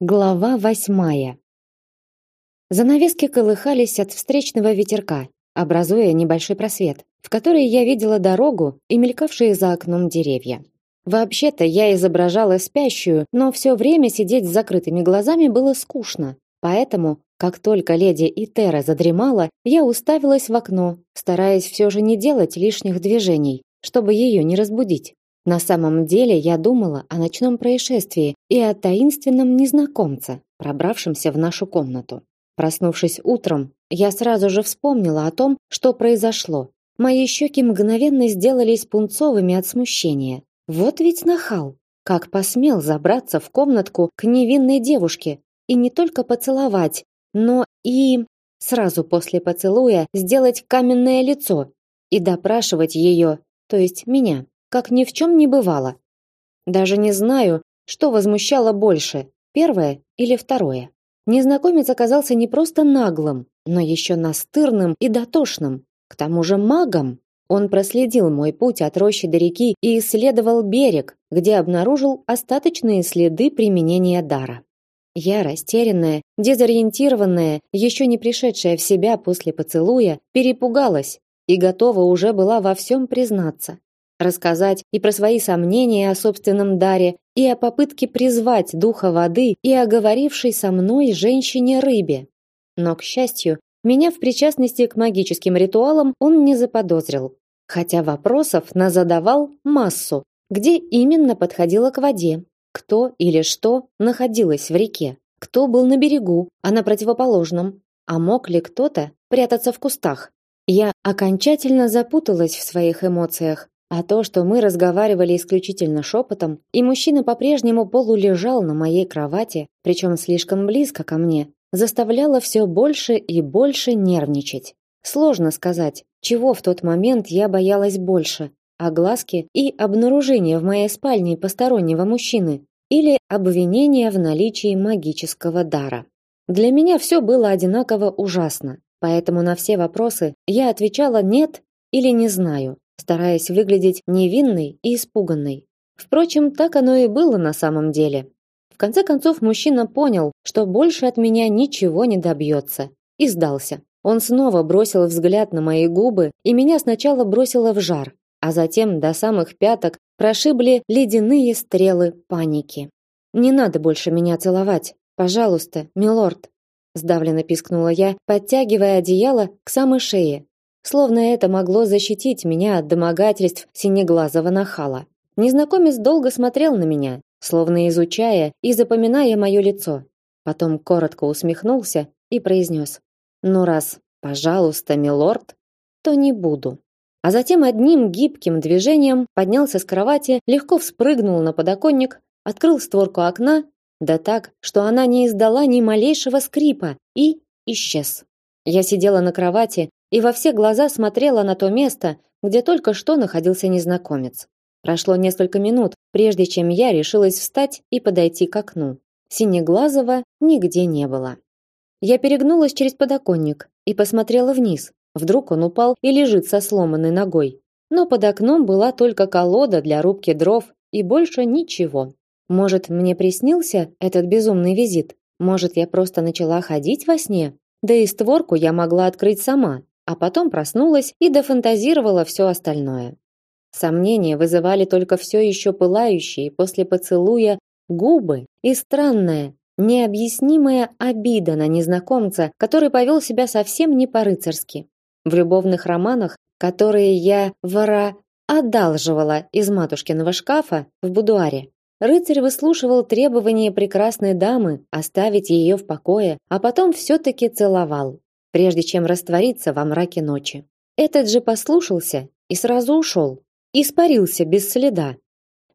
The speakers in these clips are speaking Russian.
Глава восьмая. Занавески колыхались от встречного ветерка, образуя небольшой просвет, в который я видела дорогу и мелькавшие за окном деревья. Вообще-то я изображала спящую, но все время сидеть с закрытыми глазами было скучно. Поэтому, как только леди Итера задремала, я уставилась в окно, стараясь все же не делать лишних движений, чтобы ее не разбудить. На самом деле я думала о ночном происшествии и о таинственном незнакомце, пробравшемся в нашу комнату. Проснувшись утром, я сразу же вспомнила о том, что произошло. Мои щеки мгновенно сделались пунцовыми от смущения. Вот ведь нахал! Как посмел забраться в комнатку к невинной девушке и не только поцеловать, но и сразу после поцелуя сделать каменное лицо и допрашивать ее, то есть меня как ни в чем не бывало. Даже не знаю, что возмущало больше, первое или второе. Незнакомец оказался не просто наглым, но еще настырным и дотошным, к тому же магом. Он проследил мой путь от рощи до реки и исследовал берег, где обнаружил остаточные следы применения дара. Я, растерянная, дезориентированная, еще не пришедшая в себя после поцелуя, перепугалась и готова уже была во всем признаться рассказать и про свои сомнения о собственном даре, и о попытке призвать духа воды, и о говорившей со мной женщине-рыбе. Но, к счастью, меня в причастности к магическим ритуалам он не заподозрил, хотя вопросов назадавал массу, где именно подходило к воде, кто или что находилось в реке, кто был на берегу, а на противоположном, а мог ли кто-то прятаться в кустах. Я окончательно запуталась в своих эмоциях, а то, что мы разговаривали исключительно шепотом, и мужчина по-прежнему полулежал на моей кровати, причем слишком близко ко мне, заставляло все больше и больше нервничать. Сложно сказать, чего в тот момент я боялась больше: огласки и обнаружения в моей спальне постороннего мужчины или обвинения в наличии магического дара. Для меня все было одинаково ужасно, поэтому на все вопросы я отвечала нет или не знаю стараясь выглядеть невинной и испуганной. Впрочем, так оно и было на самом деле. В конце концов мужчина понял, что больше от меня ничего не добьется, и сдался. Он снова бросил взгляд на мои губы, и меня сначала бросило в жар, а затем до самых пяток прошибли ледяные стрелы паники. Не надо больше меня целовать, пожалуйста, милорд, сдавленно пискнула я, подтягивая одеяло к самой шее словно это могло защитить меня от домогательств синеглазого нахала. Незнакомец долго смотрел на меня, словно изучая и запоминая мое лицо. Потом коротко усмехнулся и произнес: "Ну раз, пожалуйста, милорд, то не буду". А затем одним гибким движением поднялся с кровати, легко вспрыгнул на подоконник, открыл створку окна, да так, что она не издала ни малейшего скрипа и исчез. Я сидела на кровати, и во все глаза смотрела на то место, где только что находился незнакомец. Прошло несколько минут, прежде чем я решилась встать и подойти к окну. Синеглазого нигде не было. Я перегнулась через подоконник и посмотрела вниз. Вдруг он упал и лежит со сломанной ногой. Но под окном была только колода для рубки дров и больше ничего. Может, мне приснился этот безумный визит? Может, я просто начала ходить во сне? Да и створку я могла открыть сама, а потом проснулась и дофантазировала все остальное. Сомнения вызывали только все еще пылающие после поцелуя губы и странная, необъяснимая обида на незнакомца, который повел себя совсем не по-рыцарски. В любовных романах, которые я вора одалживала из матушкиного шкафа в будуаре, рыцарь выслушивал требования прекрасной дамы оставить ее в покое, а потом все-таки целовал прежде чем раствориться во мраке ночи. Этот же послушался и сразу ушел, испарился без следа.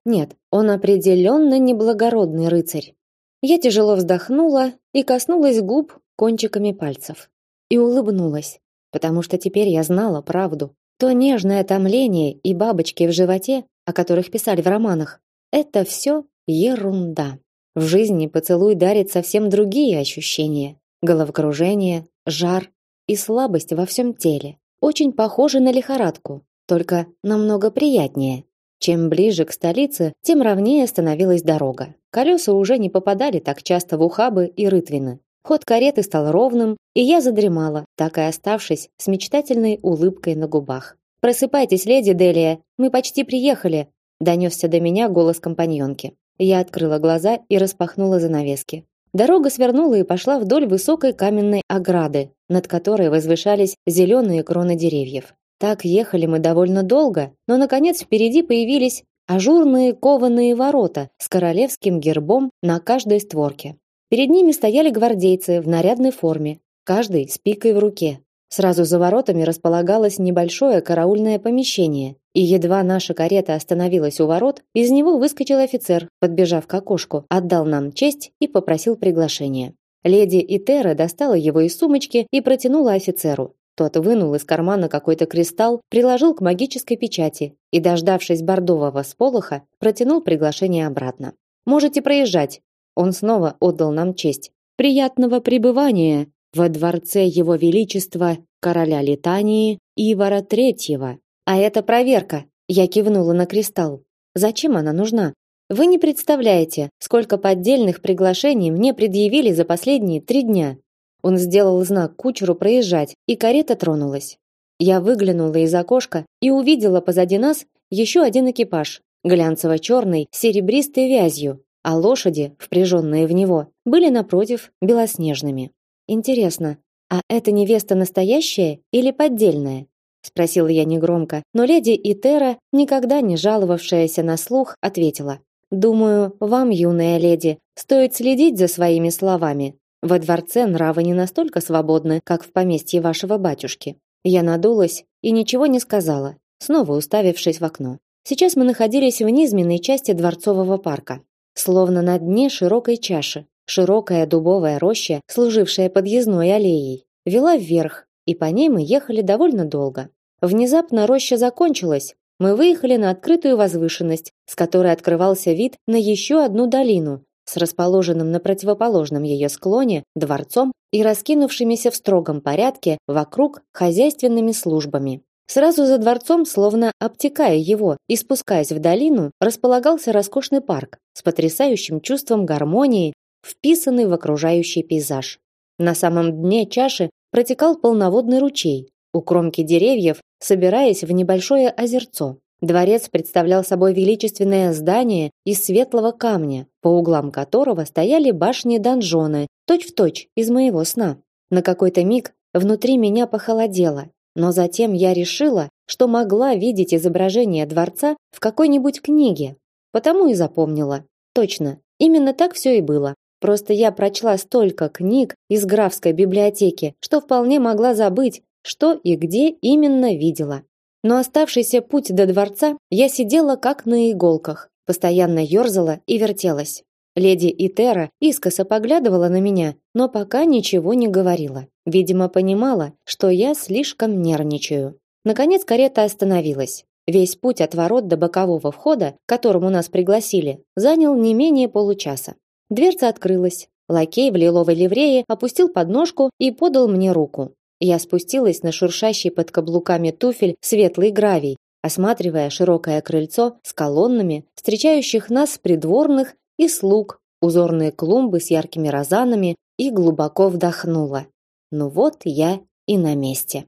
Нет, он определенно неблагородный рыцарь. Я тяжело вздохнула и коснулась губ кончиками пальцев и улыбнулась, потому что теперь я знала правду. То нежное томление и бабочки в животе, о которых писали в романах, это все ерунда. В жизни поцелуй дарит совсем другие ощущения: головокружение, жар и слабость во всем теле. Очень похоже на лихорадку, только намного приятнее. Чем ближе к столице, тем ровнее становилась дорога. Колеса уже не попадали так часто в ухабы и рытвины. Ход кареты стал ровным, и я задремала, так и оставшись с мечтательной улыбкой на губах. Просыпайтесь, леди Делия, мы почти приехали, донесся до меня голос компаньонки. Я открыла глаза и распахнула занавески. Дорога свернула и пошла вдоль высокой каменной ограды, над которой возвышались зеленые кроны деревьев. Так ехали мы довольно долго, но наконец впереди появились ажурные кованые ворота с королевским гербом на каждой створке. Перед ними стояли гвардейцы в нарядной форме, каждый с пикой в руке. Сразу за воротами располагалось небольшое караульное помещение, и едва наша карета остановилась у ворот, из него выскочил офицер, подбежав к окошку, отдал нам честь и попросил приглашения. Леди Итера достала его из сумочки и протянула офицеру. Тот вынул из кармана какой-то кристалл, приложил к магической печати и, дождавшись бордового сполоха, протянул приглашение обратно. Можете проезжать. Он снова отдал нам честь. Приятного пребывания во дворце его величества короля Литании Ивара Третьего. А это проверка. Я кивнула на кристалл. Зачем она нужна? Вы не представляете, сколько поддельных приглашений мне предъявили за последние три дня. Он сделал знак кучеру проезжать, и карета тронулась. Я выглянула из окошка и увидела позади нас еще один экипаж, глянцево-черный, серебристой вязью, а лошади, впряженные в него, были напротив белоснежными. Интересно, а эта невеста настоящая или поддельная? Спросила я негромко, но леди Итера, никогда не жаловавшаяся на слух, ответила: "Думаю, вам, юная леди, стоит следить за своими словами. Во дворце нравы не настолько свободны, как в поместье вашего батюшки". Я надулась и ничего не сказала, снова уставившись в окно. Сейчас мы находились в низменной части дворцового парка, словно на дне широкой чаши. Широкая дубовая роща, служившая подъездной аллеей, вела вверх, и по ней мы ехали довольно долго. Внезапно роща закончилась. Мы выехали на открытую возвышенность, с которой открывался вид на еще одну долину с расположенным на противоположном ее склоне дворцом и раскинувшимися в строгом порядке вокруг хозяйственными службами. Сразу за дворцом, словно обтекая его и спускаясь в долину, располагался роскошный парк с потрясающим чувством гармонии вписанный в окружающий пейзаж. На самом дне чаши протекал полноводный ручей, у кромки деревьев, собираясь в небольшое озерцо. Дворец представлял собой величественное здание из светлого камня, по углам которого стояли башни-донжоны, точь-в-точь из моего сна. На какой-то миг внутри меня похолодело, но затем я решила, что могла видеть изображение дворца в какой-нибудь книге, потому и запомнила. Точно, именно так все и было. Просто я прочла столько книг из графской библиотеки, что вполне могла забыть, что и где именно видела. Но оставшийся путь до дворца я сидела как на иголках, постоянно ерзала и вертелась. Леди Итера искоса поглядывала на меня, но пока ничего не говорила. Видимо, понимала, что я слишком нервничаю. Наконец карета остановилась. Весь путь от ворот до бокового входа, к которому нас пригласили, занял не менее получаса. Дверца открылась. Лакей в лиловой ливрее опустил подножку и подал мне руку. Я спустилась на шуршащий под каблуками туфель светлый гравий, осматривая широкое крыльцо с колоннами, встречающих нас придворных и слуг, узорные клумбы с яркими розанами и глубоко вдохнула. Ну вот я и на месте.